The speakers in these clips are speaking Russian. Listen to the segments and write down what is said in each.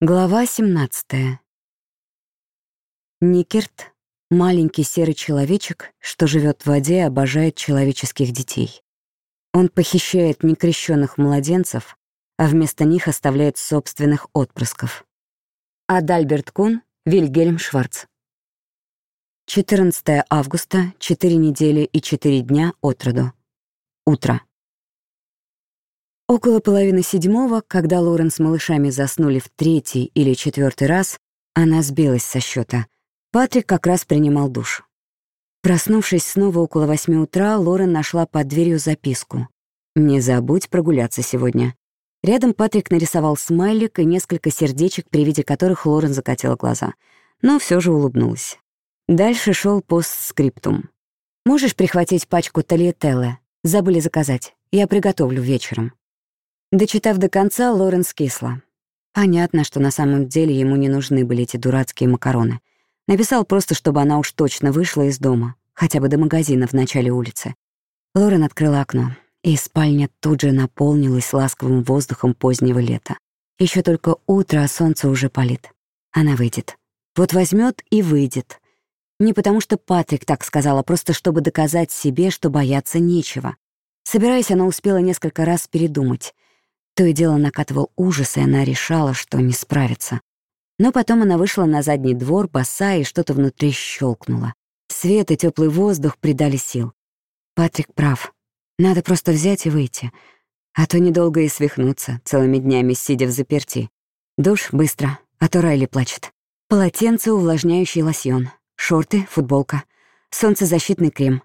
Глава 17. Никерт — маленький серый человечек, что живет в воде и обожает человеческих детей. Он похищает некрещенных младенцев, а вместо них оставляет собственных отпрысков. Адальберт Кун, Вильгельм Шварц. 14 августа, 4 недели и 4 дня от роду. Утро. Около половины седьмого, когда Лорен с малышами заснули в третий или четвертый раз, она сбилась со счета. Патрик как раз принимал душ. Проснувшись снова около восьми утра, Лорен нашла под дверью записку. «Не забудь прогуляться сегодня». Рядом Патрик нарисовал смайлик и несколько сердечек, при виде которых Лорен закатила глаза. Но все же улыбнулась. Дальше шел постскриптум. «Можешь прихватить пачку тольеттелле? Забыли заказать. Я приготовлю вечером». Дочитав до конца, Лоренс кисла. Понятно, что на самом деле ему не нужны были эти дурацкие макароны. Написал просто, чтобы она уж точно вышла из дома, хотя бы до магазина в начале улицы. Лорен открыла окно, и спальня тут же наполнилась ласковым воздухом позднего лета. Еще только утро, а солнце уже палит. Она выйдет. Вот возьмет и выйдет. Не потому что Патрик так сказал, а просто чтобы доказать себе, что бояться нечего. Собираясь, она успела несколько раз передумать — то и дело накатывал ужас, и она решала, что не справится. Но потом она вышла на задний двор, босая, и что-то внутри щелкнуло. Свет и теплый воздух придали сил. Патрик прав. Надо просто взять и выйти. А то недолго и свихнуться, целыми днями сидя в заперти. Душ быстро, а то Райли плачет. Полотенце, увлажняющий лосьон. Шорты, футболка. Солнцезащитный крем.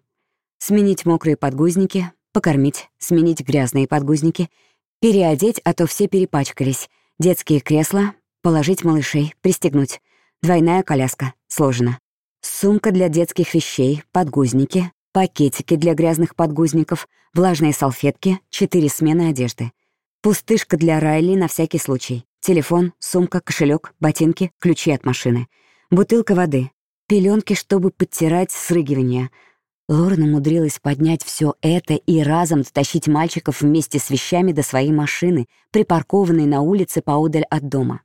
Сменить мокрые подгузники, покормить, сменить грязные подгузники — Переодеть, а то все перепачкались. Детские кресла, положить малышей, пристегнуть. Двойная коляска, сложено. Сумка для детских вещей, подгузники, пакетики для грязных подгузников, влажные салфетки, четыре смены одежды. Пустышка для Райли на всякий случай. Телефон, сумка, кошелек, ботинки, ключи от машины. Бутылка воды. Пеленки, чтобы подтирать срыгивание — Лорен умудрилась поднять все это и разом дотащить мальчиков вместе с вещами до своей машины, припаркованной на улице поодаль от дома.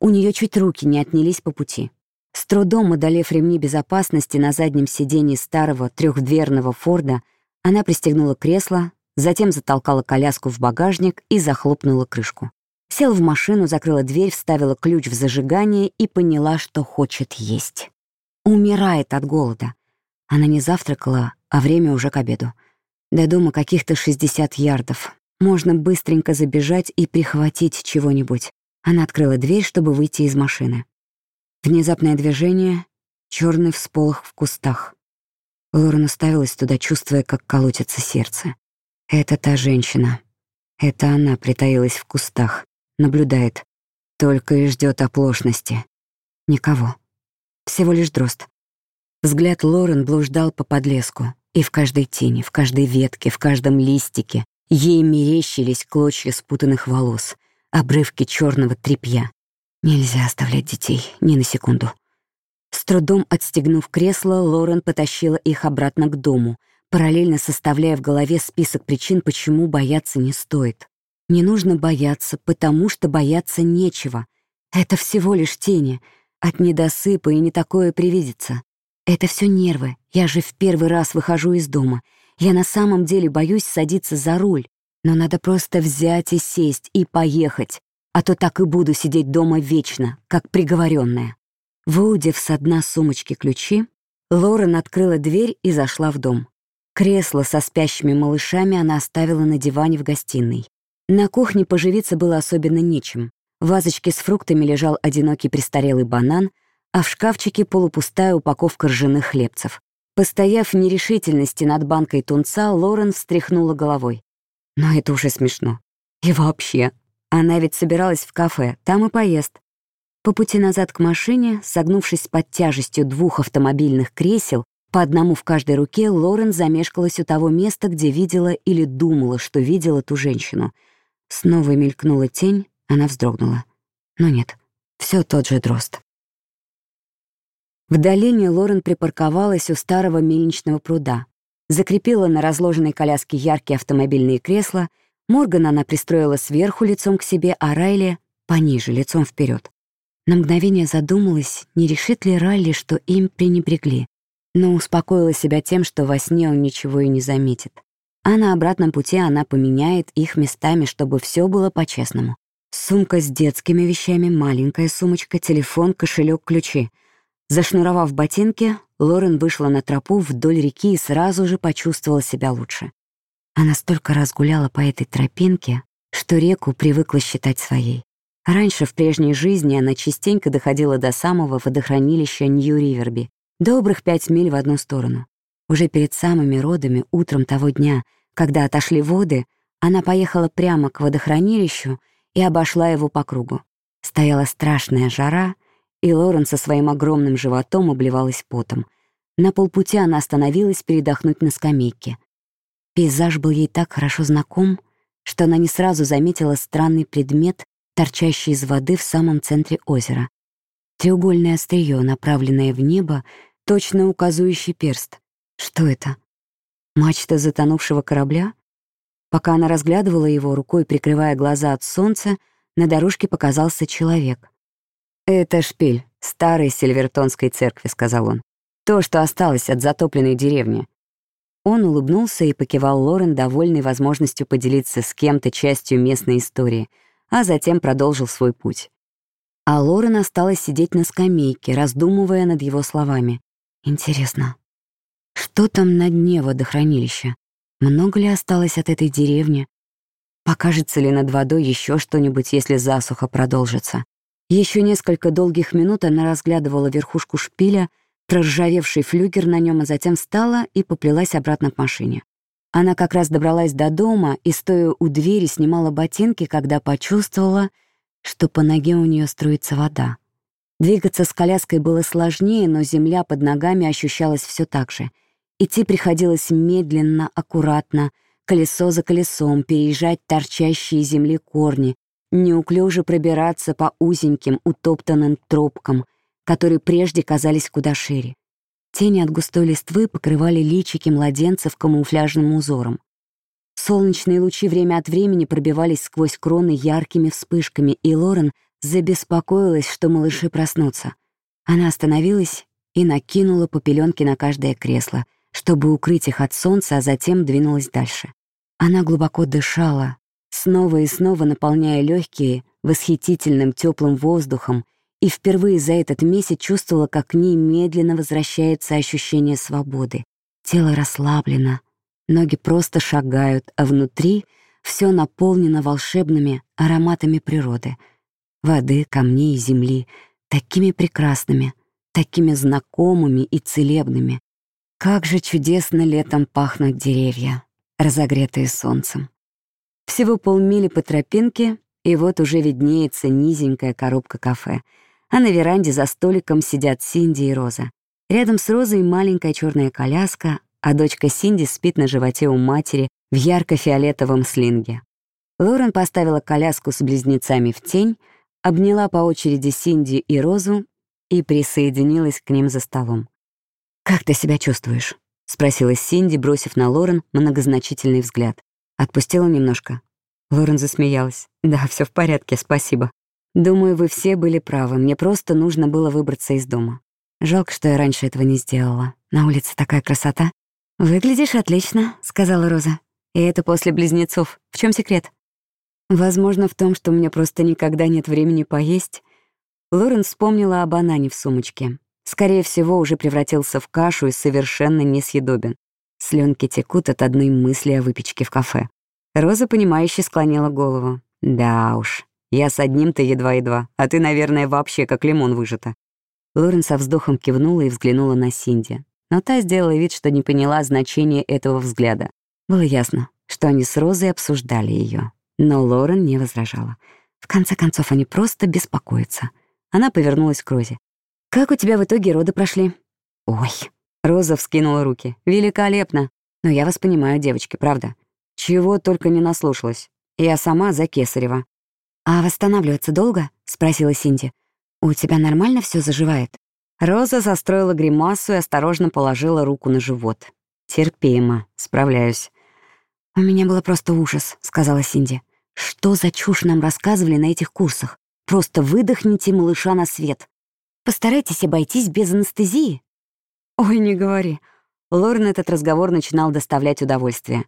У нее чуть руки не отнялись по пути. С трудом одолев ремни безопасности на заднем сиденье старого трехдверного Форда, она пристегнула кресло, затем затолкала коляску в багажник и захлопнула крышку. Села в машину, закрыла дверь, вставила ключ в зажигание и поняла, что хочет есть. Умирает от голода. Она не завтракала, а время уже к обеду. До дома каких-то 60 ярдов. Можно быстренько забежать и прихватить чего-нибудь. Она открыла дверь, чтобы выйти из машины. Внезапное движение, черный всполох в кустах. Лорен уставилась туда, чувствуя, как колотится сердце. Это та женщина. Это она притаилась в кустах, наблюдает, только и ждет оплошности. Никого. Всего лишь дрозд. Взгляд Лорен блуждал по подлеску, и в каждой тени, в каждой ветке, в каждом листике ей мерещились клочья спутанных волос, обрывки черного тряпья. Нельзя оставлять детей ни на секунду. С трудом отстегнув кресло, Лорен потащила их обратно к дому, параллельно составляя в голове список причин, почему бояться не стоит. Не нужно бояться, потому что бояться нечего. Это всего лишь тени. От недосыпа и не такое привидится. Это все нервы. Я же в первый раз выхожу из дома. Я на самом деле боюсь садиться за руль. Но надо просто взять и сесть, и поехать. А то так и буду сидеть дома вечно, как приговоренная. Выудив со дна сумочки ключи, Лорен открыла дверь и зашла в дом. Кресло со спящими малышами она оставила на диване в гостиной. На кухне поживиться было особенно нечем. В вазочке с фруктами лежал одинокий престарелый банан — а в шкафчике полупустая упаковка ржаных хлебцев. Постояв в нерешительности над банкой тунца, Лорен встряхнула головой. Но это уже смешно. И вообще, она ведь собиралась в кафе, там и поест. По пути назад к машине, согнувшись под тяжестью двух автомобильных кресел, по одному в каждой руке, Лорен замешкалась у того места, где видела или думала, что видела ту женщину. Снова мелькнула тень, она вздрогнула. Но нет, все тот же дрозд. В долине Лорен припарковалась у старого мельничного пруда. Закрепила на разложенной коляске яркие автомобильные кресла, Моргана она пристроила сверху лицом к себе, а Райли — пониже, лицом вперед. На мгновение задумалась, не решит ли Ралли, что им пренебрегли, но успокоила себя тем, что во сне он ничего и не заметит. А на обратном пути она поменяет их местами, чтобы все было по-честному. Сумка с детскими вещами, маленькая сумочка, телефон, кошелек, ключи. Зашнуровав ботинки, Лорен вышла на тропу вдоль реки и сразу же почувствовала себя лучше. Она столько раз гуляла по этой тропинке, что реку привыкла считать своей. Раньше, в прежней жизни, она частенько доходила до самого водохранилища Нью-Риверби, добрых пять миль в одну сторону. Уже перед самыми родами, утром того дня, когда отошли воды, она поехала прямо к водохранилищу и обошла его по кругу. Стояла страшная жара, и Лорен со своим огромным животом обливалась потом. На полпути она остановилась передохнуть на скамейке. Пейзаж был ей так хорошо знаком, что она не сразу заметила странный предмет, торчащий из воды в самом центре озера. Треугольное острие, направленное в небо, точно указывающий перст. Что это? Мачта затонувшего корабля? Пока она разглядывала его, рукой прикрывая глаза от солнца, на дорожке показался человек. «Это шпиль старой сильвертонской церкви», — сказал он. «То, что осталось от затопленной деревни». Он улыбнулся и покивал Лорен, довольный возможностью поделиться с кем-то частью местной истории, а затем продолжил свой путь. А Лорен осталась сидеть на скамейке, раздумывая над его словами. «Интересно, что там на дне водохранилища? Много ли осталось от этой деревни? Покажется ли над водой еще что-нибудь, если засуха продолжится? Еще несколько долгих минут она разглядывала верхушку шпиля, проржавевший флюгер на нем, а затем встала и поплелась обратно к машине. Она как раз добралась до дома и, стоя у двери, снимала ботинки, когда почувствовала, что по ноге у нее струится вода. Двигаться с коляской было сложнее, но земля под ногами ощущалась все так же — Идти приходилось медленно, аккуратно, колесо за колесом, переезжать торчащие земли корни, неуклюже пробираться по узеньким, утоптанным тропкам, которые прежде казались куда шире. Тени от густой листвы покрывали личики младенцев камуфляжным узором. Солнечные лучи время от времени пробивались сквозь кроны яркими вспышками, и Лорен забеспокоилась, что малыши проснутся. Она остановилась и накинула по на каждое кресло — чтобы укрыть их от солнца, а затем двинулась дальше. Она глубоко дышала, снова и снова наполняя легкие восхитительным теплым воздухом, и впервые за этот месяц чувствовала, как к ней медленно возвращается ощущение свободы. Тело расслаблено, ноги просто шагают, а внутри все наполнено волшебными ароматами природы. Воды, камней и земли, такими прекрасными, такими знакомыми и целебными, как же чудесно летом пахнут деревья, разогретые солнцем. Всего полмили по тропинке, и вот уже виднеется низенькая коробка кафе, а на веранде за столиком сидят Синди и Роза. Рядом с Розой маленькая черная коляска, а дочка Синди спит на животе у матери в ярко-фиолетовом слинге. Лорен поставила коляску с близнецами в тень, обняла по очереди Синди и Розу и присоединилась к ним за столом. «Как ты себя чувствуешь?» — спросила Синди, бросив на Лорен многозначительный взгляд. Отпустила немножко. Лорен засмеялась. «Да, все в порядке, спасибо. Думаю, вы все были правы. Мне просто нужно было выбраться из дома. Жалко, что я раньше этого не сделала. На улице такая красота». «Выглядишь отлично», — сказала Роза. «И это после близнецов. В чем секрет?» «Возможно, в том, что у меня просто никогда нет времени поесть». Лорен вспомнила о банане в сумочке скорее всего, уже превратился в кашу и совершенно несъедобен. Слюнки текут от одной мысли о выпечке в кафе. Роза, понимающе склонила голову. «Да уж, я с одним-то едва-едва, а ты, наверное, вообще как лимон выжата». Лорен со вздохом кивнула и взглянула на Синди. Но та сделала вид, что не поняла значения этого взгляда. Было ясно, что они с Розой обсуждали ее. Но Лорен не возражала. В конце концов, они просто беспокоятся. Она повернулась к Розе. «Как у тебя в итоге роды прошли?» «Ой», — Роза вскинула руки. «Великолепно. Но я вас понимаю, девочки, правда. Чего только не наслушалась. Я сама за Кесарева». «А восстанавливаться долго?» — спросила Синди. «У тебя нормально все заживает?» Роза застроила гримасу и осторожно положила руку на живот. «Терпимо, справляюсь». «У меня было просто ужас», — сказала Синди. «Что за чушь нам рассказывали на этих курсах? Просто выдохните малыша на свет. Постарайтесь обойтись без анестезии». «Ой, не говори». Лорен этот разговор начинал доставлять удовольствие.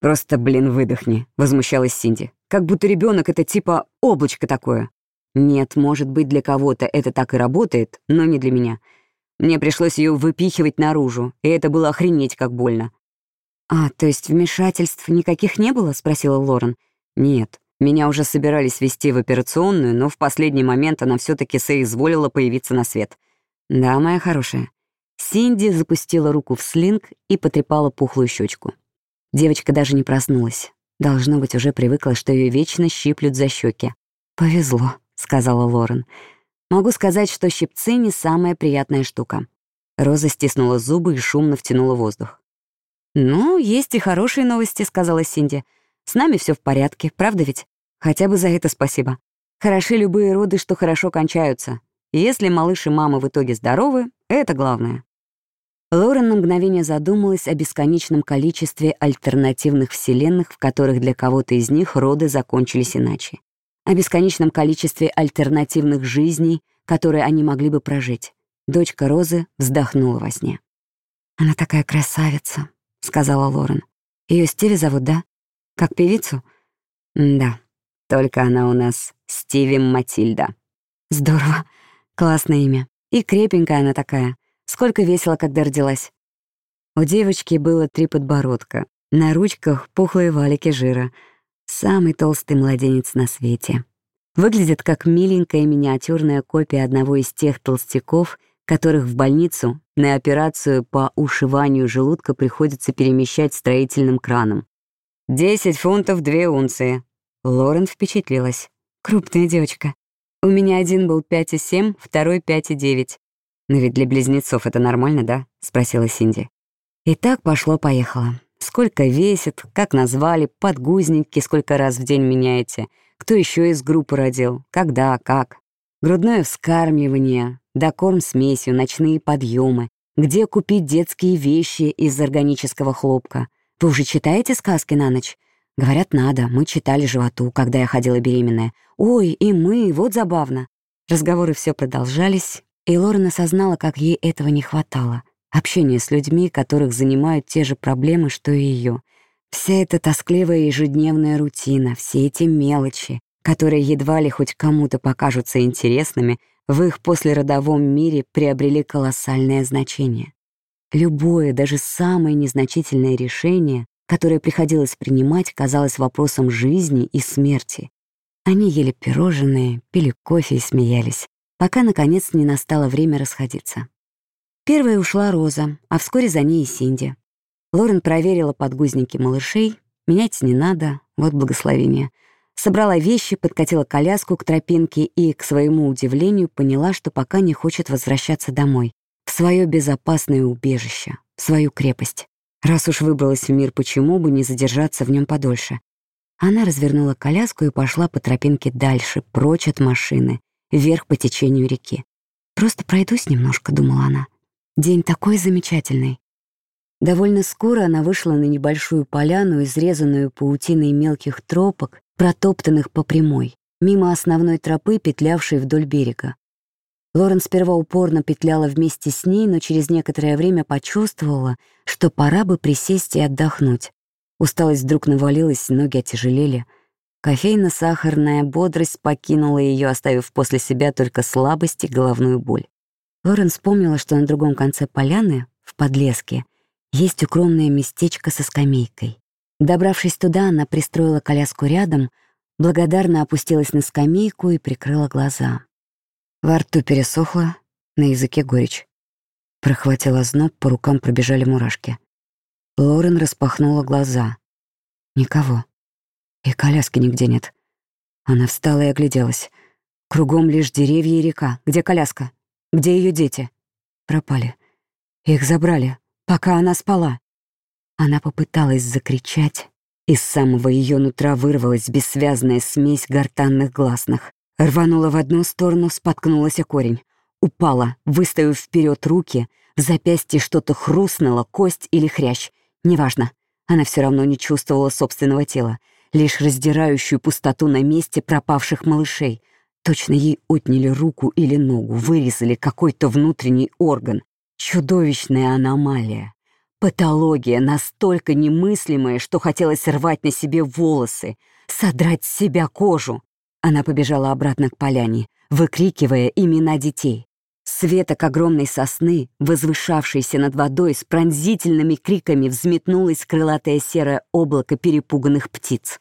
«Просто, блин, выдохни», — возмущалась Синди. «Как будто ребенок это типа облачко такое». «Нет, может быть, для кого-то это так и работает, но не для меня. Мне пришлось ее выпихивать наружу, и это было охренеть как больно». «А, то есть вмешательств никаких не было?» — спросила Лорен. «Нет. Меня уже собирались вести в операционную, но в последний момент она все таки соизволила появиться на свет. Да, моя хорошая». Синди запустила руку в слинг и потрепала пухлую щечку. Девочка даже не проснулась. Должно быть, уже привыкла, что ее вечно щиплют за щеки. «Повезло», — сказала Лорен. «Могу сказать, что щипцы — не самая приятная штука». Роза стиснула зубы и шумно втянула воздух. «Ну, есть и хорошие новости», — сказала Синди. «С нами все в порядке, правда ведь? Хотя бы за это спасибо. Хороши любые роды, что хорошо кончаются. Если малыш и мама в итоге здоровы, это главное». Лорен на мгновение задумалась о бесконечном количестве альтернативных вселенных, в которых для кого-то из них роды закончились иначе. О бесконечном количестве альтернативных жизней, которые они могли бы прожить. Дочка Розы вздохнула во сне. «Она такая красавица», — сказала Лорен. Ее Стиви зовут, да? Как певицу?» «Да, только она у нас Стиви Матильда». «Здорово. Классное имя. И крепенькая она такая. Сколько весело, когда родилась. У девочки было три подбородка. На ручках пухлые валики жира. Самый толстый младенец на свете. Выглядит как миленькая миниатюрная копия одного из тех толстяков, которых в больницу на операцию по ушиванию желудка приходится перемещать строительным краном. «Десять фунтов две унции». Лорен впечатлилась. «Крупная девочка. У меня один был 5,7, второй 5,9. «Но ведь для близнецов это нормально, да?» — спросила Синди. И так пошло-поехало. Сколько весит, как назвали, подгузники сколько раз в день меняете, кто еще из группы родил, когда, как. Грудное вскармливание, докорм смесью, ночные подъемы, где купить детские вещи из органического хлопка. Вы уже читаете сказки на ночь? Говорят, надо. Мы читали животу, когда я ходила беременная. Ой, и мы, вот забавно. Разговоры все продолжались, и Лорен осознала, как ей этого не хватало. Общение с людьми, которых занимают те же проблемы, что и ее. Вся эта тоскливая ежедневная рутина, все эти мелочи, которые едва ли хоть кому-то покажутся интересными, в их послеродовом мире приобрели колоссальное значение. Любое, даже самое незначительное решение, которое приходилось принимать, казалось вопросом жизни и смерти. Они ели пирожные, пили кофе и смеялись пока, наконец, не настало время расходиться. Первая ушла Роза, а вскоре за ней и Синди. Лорен проверила подгузники малышей. Менять не надо, вот благословение. Собрала вещи, подкатила коляску к тропинке и, к своему удивлению, поняла, что пока не хочет возвращаться домой, в свое безопасное убежище, в свою крепость. Раз уж выбралась в мир, почему бы не задержаться в нем подольше? Она развернула коляску и пошла по тропинке дальше, прочь от машины, вверх по течению реки. «Просто пройдусь немножко», — думала она. «День такой замечательный». Довольно скоро она вышла на небольшую поляну, изрезанную паутиной мелких тропок, протоптанных по прямой, мимо основной тропы, петлявшей вдоль берега. Лорен сперва упорно петляла вместе с ней, но через некоторое время почувствовала, что пора бы присесть и отдохнуть. Усталость вдруг навалилась, ноги отяжелели — Кофейно-сахарная бодрость покинула ее, оставив после себя только слабость и головную боль. Лорен вспомнила, что на другом конце поляны, в подлеске, есть укромное местечко со скамейкой. Добравшись туда, она пристроила коляску рядом, благодарно опустилась на скамейку и прикрыла глаза. Во рту пересохло, на языке горечь. Прохватила зноб, по рукам пробежали мурашки. Лорен распахнула глаза. Никого. И коляски нигде нет. Она встала и огляделась. Кругом лишь деревья и река. Где коляска? Где ее дети? Пропали. Их забрали, пока она спала. Она попыталась закричать. Из самого ее нутра вырвалась бессвязная смесь гортанных гласных. Рванула в одну сторону, споткнулась о корень. Упала, выставив вперед руки. В запястье что-то хрустнуло, кость или хрящ. Неважно. Она все равно не чувствовала собственного тела лишь раздирающую пустоту на месте пропавших малышей. Точно ей отняли руку или ногу, вырезали какой-то внутренний орган. Чудовищная аномалия. Патология настолько немыслимая, что хотелось рвать на себе волосы, содрать с себя кожу. Она побежала обратно к поляне, выкрикивая имена детей. Светок огромной сосны, возвышавшейся над водой, с пронзительными криками взметнулось крылатое серое облако перепуганных птиц.